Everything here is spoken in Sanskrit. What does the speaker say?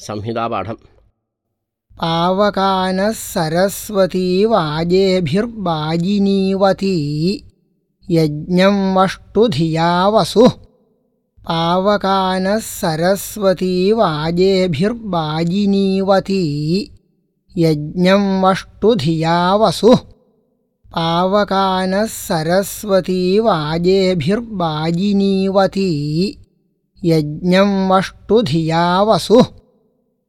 संहितापाठम्। पावकानः सरस्वतीवाजेभिर्वाजिनीवती यज्ञं वष्टुधिया वसु। पावकानः सरस्वतीवाजेभिर्वाजिनीवती यज्ञं वष्टुधिया वसु। पावकानः सरस्वतीवाजेभिर्बाजिनीवती यज्ञं वष्टुधिया वसुः।